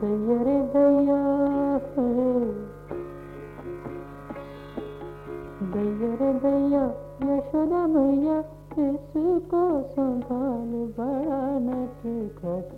दैया रे दैया यशोदा मैया इसको संभाल बड़ा न टिकट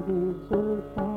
不知彩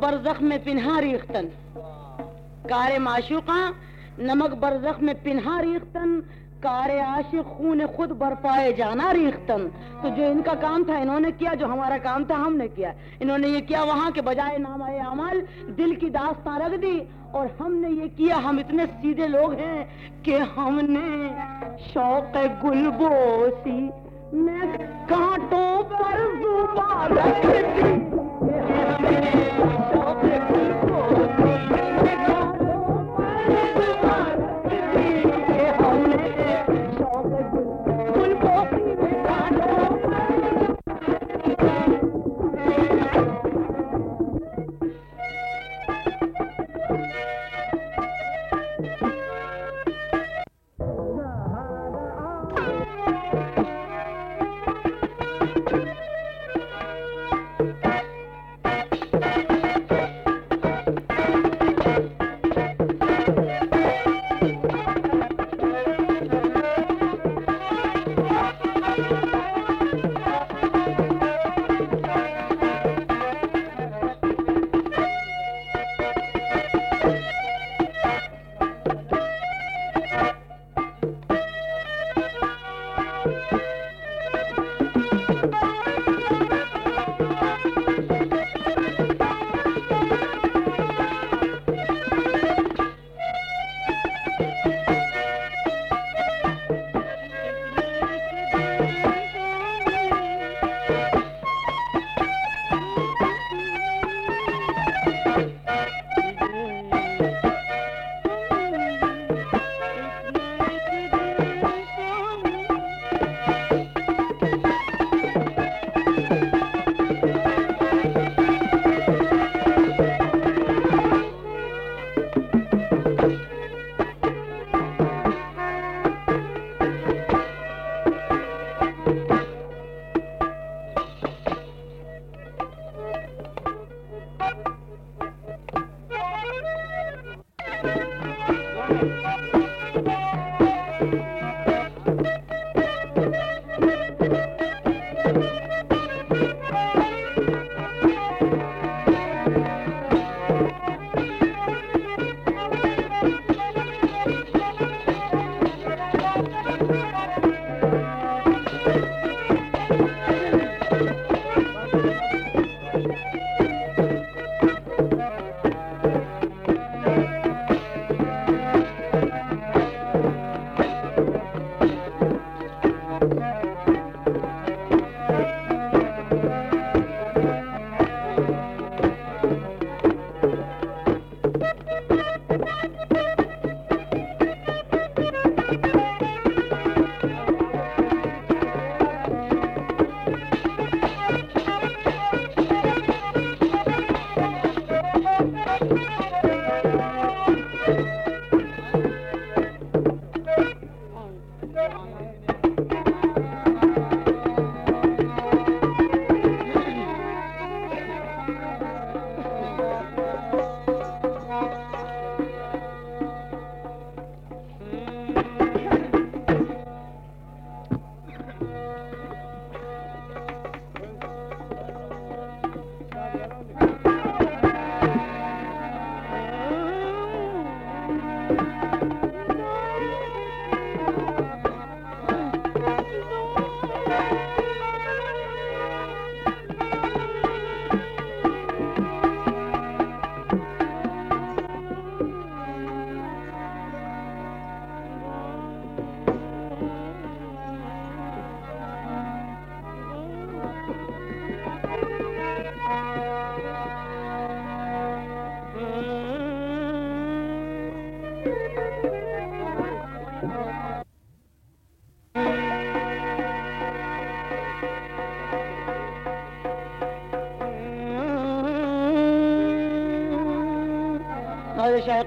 बरजख में पिन्हा रीख्तन कार माशुका नमक बरजख में पिन्हा रीख्तन कार आशिक खून खुद बरपाए जाना रीख्तन तो जो इनका काम था इन्होंने किया जो हमारा काम था हमने किया इन्होंने ये किया वहाँ के बजाय नाम अमल दिल की दास्तां रख दी और हमने ये किया हम इतने सीधे लोग हैं कि हमने शौक गुलबोसी में कांटों पर ज़ुबान रख दी Thank you.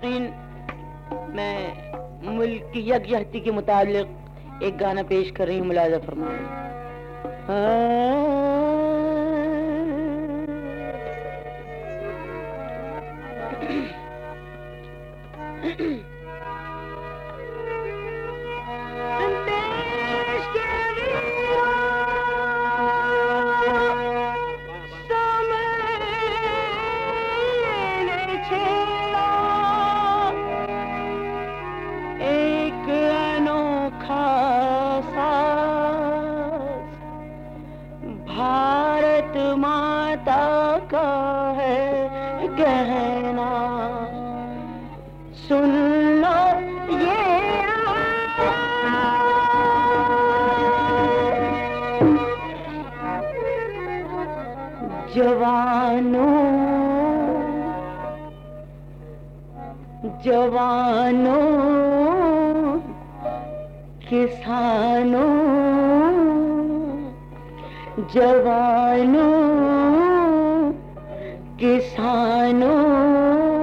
सामीन मैं मुल्क की यकजहती के मुताबिक एक गाना पेश कर रही हूँ, मुलाजा फरमाए जवानों किसानों जवानों किसानों।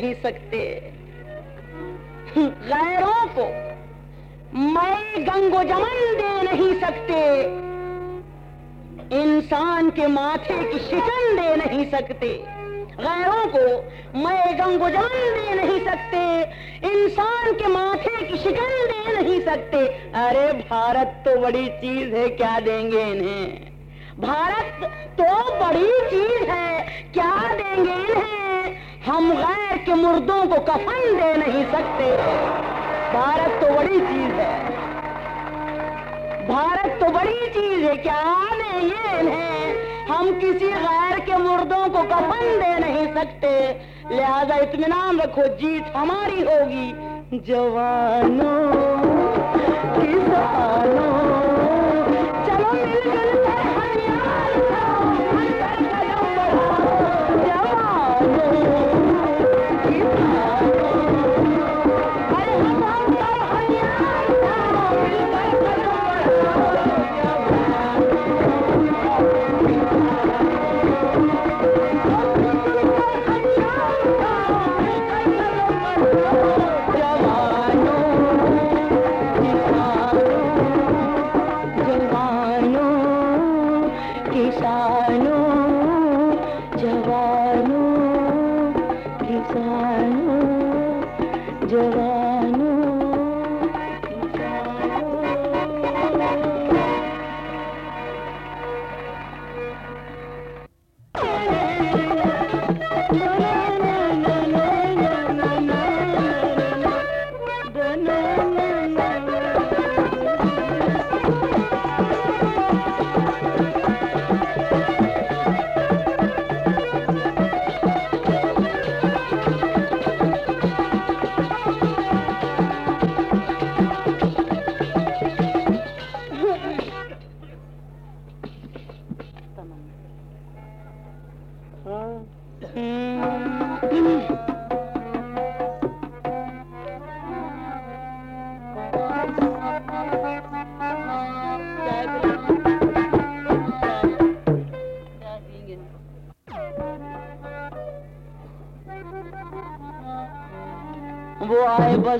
सकते। गैरों को मैं गंगो जमन दे नहीं सकते। इंसान के माथे की शिकन दे नहीं सकते। गैरों को मैं गंगो जमन दे नहीं सकते। इंसान के माथे की शिकन दे नहीं सकते। अरे भारत तो बड़ी चीज़ है, क्या देंगे इन्हें? भारत तो बड़ी चीज़ है, क्या देंगे इन्हें? हम गैर के मुर्दों को कफन दे नहीं सकते। भारत तो बड़ी चीज़ है। भारत तो बड़ी चीज़ है, क्या देंगे इन्हें? हम किसी गैर के मुर्दों को कफन दे नहीं सकते। लिहाजा इतमान रखो, जीत हमारी होगी। जवानों, किसानों।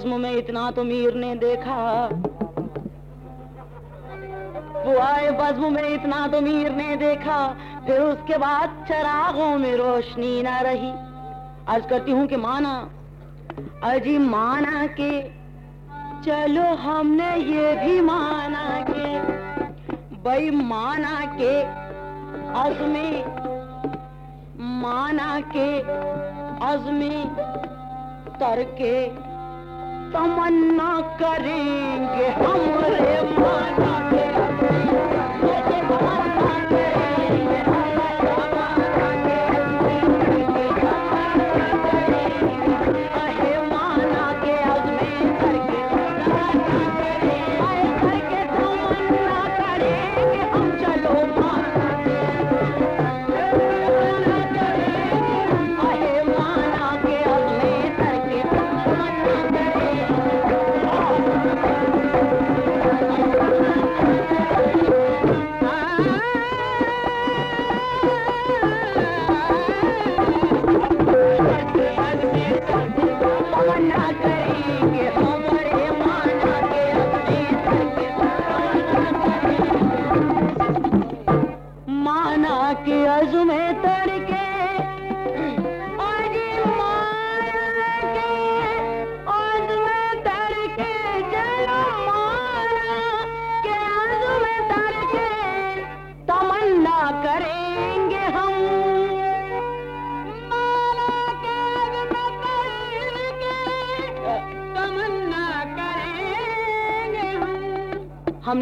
बज्म में इतना तो मीर ने देखा। वो आए बज्म में इतना तो मीर ने देखा। फिर उसके बाद चरागों में रोशनी ना रही। आज करती हूँ कि माना, अजी माना के, चलो हमने ये भी माना के भाई माना के, अजमे, माना के, अजमे करके तमन्ना करेंगे हमारे माना के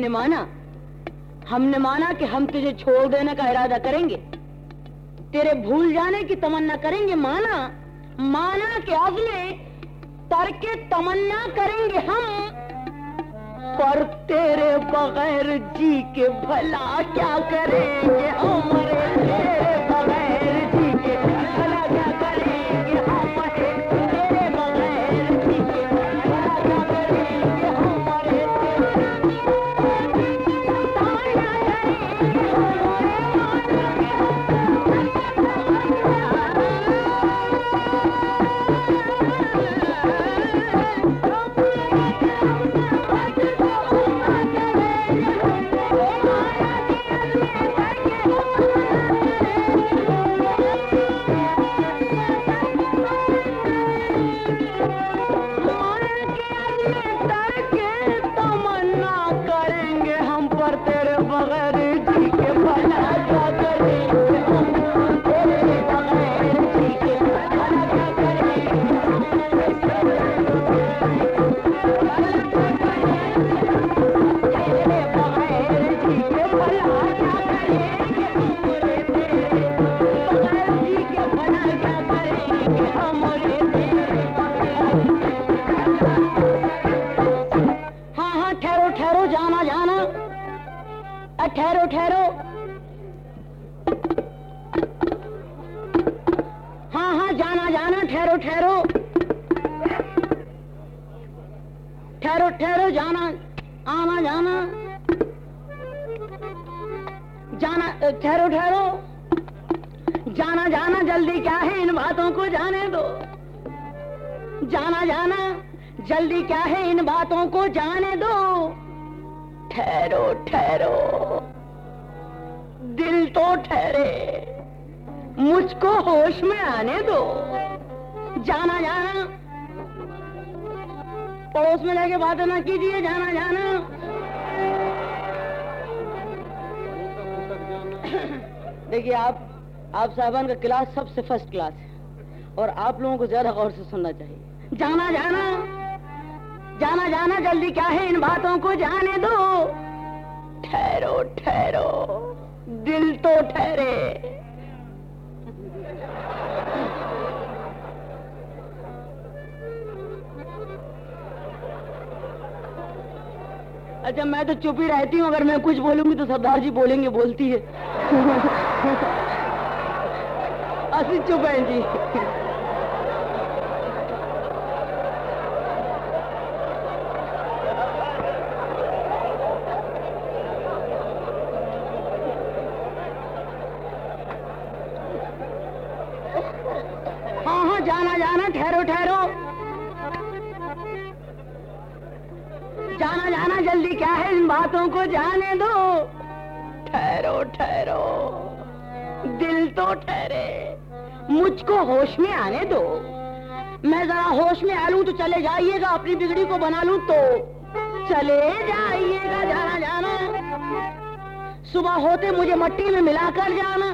हमने माना। हमने माना कि हम तुझे छोड़ देने का इरादा करेंगे। तेरे भूल जाने की तमन्ना करेंगे, माना माना कि अगले तर तरके तमन्ना करेंगे हम, पर तेरे बगैर जी के भला क्या करेंगे? हमारे तेरे ठहरो ठहरो, जाना, आना, जाना। जाना ठहरो ठहरो। जाना जाना, जल्दी क्या है इन बातों को जाने दो। जाना जाना, जल्दी क्या है इन बातों को जाने दो। ठहरो ठहरो। दिल तो ठहरे, मुझको होश में आने दो। जाना जाना पड़ोस में जाके बातें ना कीजिए, जाना जाना। देखिए, आप आप साहबान का क्लास सबसे फ़र्स्ट क्लास है और आप लोगों को ज़्यादा गौर से सुनना चाहिए। जाना जाना। जाना जाना, जल्दी क्या है इन बातों को जाने दो। ठहरो ठहरो। दिल तो ठहरे। अच्छा मैं तो चुप ही रहती हूँ, अगर मैं कुछ बोलूँगी तो सरदार जी बोलेंगे, बोलती है। असली चुप है जी। ठहरो। दिल तो ठहरे। मुझको होश में आने दो। मैं जरा होश में आ लूँ तो चले जाइएगा, अपनी बिगड़ी को बना लूँ तो। चले जाइएगा, जाना जाना। सुबह होते मुझे मट्टी में मिलाकर जाना।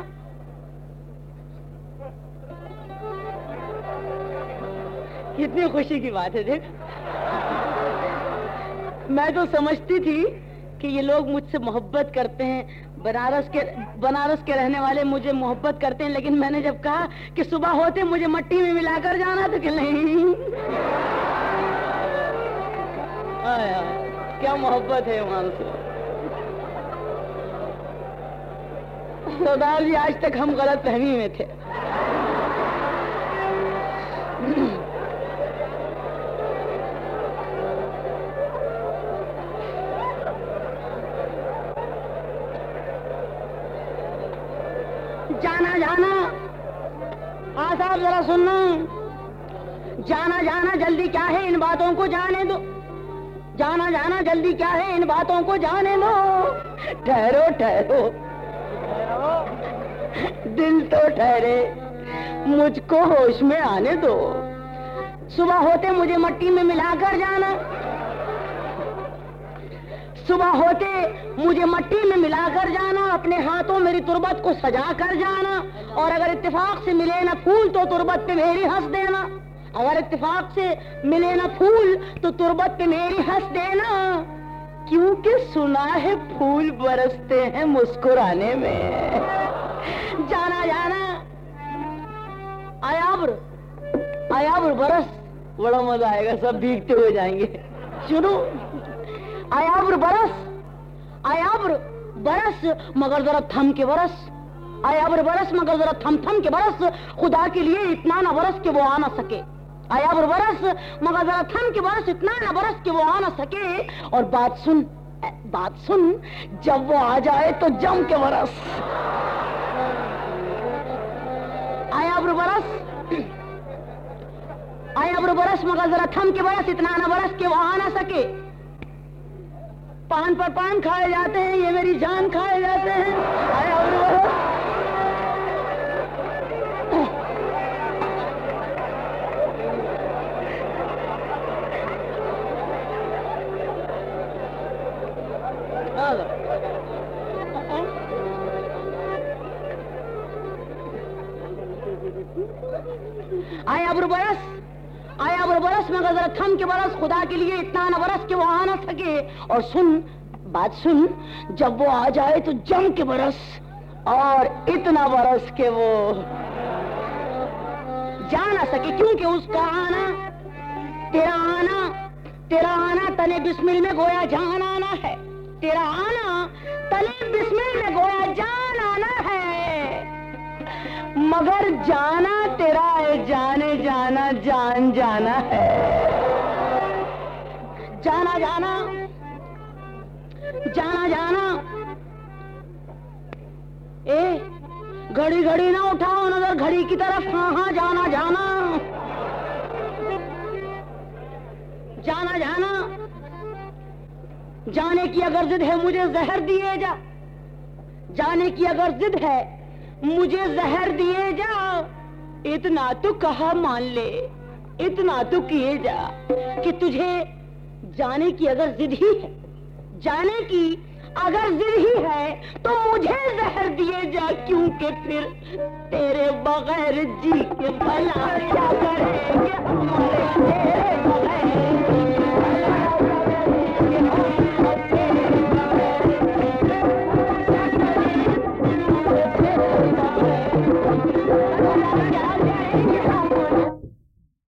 कितनी खुशी की बात है, देख। मैं तो समझती थी कि ये लोग मुझसे मोहब्बत करते हैं। बनारस के बनारस के रहने वाले मुझे मोहब्बत करते हैं, लेकिन मैंने जब कहा कि सुबह होते मुझे मट्टी में मिलाकर जाना तो कि नहीं? क्या मोहब्बत है वहाँ से? सरदार जी, आज तक हम गलत फहमी में थे। साहब जरा सुनना जाना जाना, जल्दी क्या है इन बातों को जाने दो। जाना जाना, जल्दी क्या है इन बातों को जाने दो। ठहरो ठहरो। दिल तो ठहरे, मुझको होश में आने दो। सुबह होते मुझे मट्टी में मिलाकर जाना। सुबह होते मुझे मट्टी में मिलाकर जाना, अपने हाथों मेरी तुरबत को सजा कर जाना, और अगर इत्तेफाक से मिले ना फूल तो तुरबत पे मेरी हंस देना। अगर इत्तेफाक से मिले ना फूल तो तुरबत पे मेरी हंस देना। क्योंकि सुना है फूल बरसते हैं मुस्कुराने में। जाना जाना। आयाब्र आयाब्र बरस। बड़ा मज़ा आएगा, सब भीगते हुए जाएँगे। शुरू आयाब्र बरस। आयाब्र बरस, मगर जरा थम के बरस। आयाब्र बरस, मगर जरा थम थम के बरस। खुदा के लिए इतना ना बरस के वो आ ना सके। आयाब्र बरस, मगर जरा थम के बरस, इतना ना बरस के वो आ ना सके। और बात सुन बात सुन, जब वो आ जाए तो जम के बरस। आयाब्र बरस आयाब्र बरस, मगर जरा थम के बरस, इतना ना बरस के वो आ ना सके। पान पर पान खाए जाते हैं, ये मेरी जान खाए जाते हैं। बरस आया अब्र बरस अब्र बरस मगर जरा थम के बरस खुदा के लिए इतना न बरस के वो आ ना सके। और सुन, बात सुन, जब वो आ जाए तो जम के बरस और इतना बरस के वो जा ना सके, क्योंकि उसका आना, तेरा आना तेरा आना तने बिस्मिल में गोया जान आना है। तेरा आना तले बिस्मिल में गोया मगर जाना तेरा है, जाने जाना, जान जाना है। जाना जाना जाना जाना। ए, घड़ी घड़ी ना उठाओ नज़र, घड़ी की तरफ़। हाँ हाँ जाना जाना। जाना जाना। जाने की अगर जिद है, मुझे जहर दिए जा। जाने की अगर जिद है मुझे जहर दिए जा। इतना तो कहा मान ले, इतना तो किए जा कि तुझे जाने की अगर जिद ही है, जाने की अगर जिद ही है तो मुझे जहर दिए जा, क्योंकि फिर तेरे बगैर जी के भला क्या करेंगे?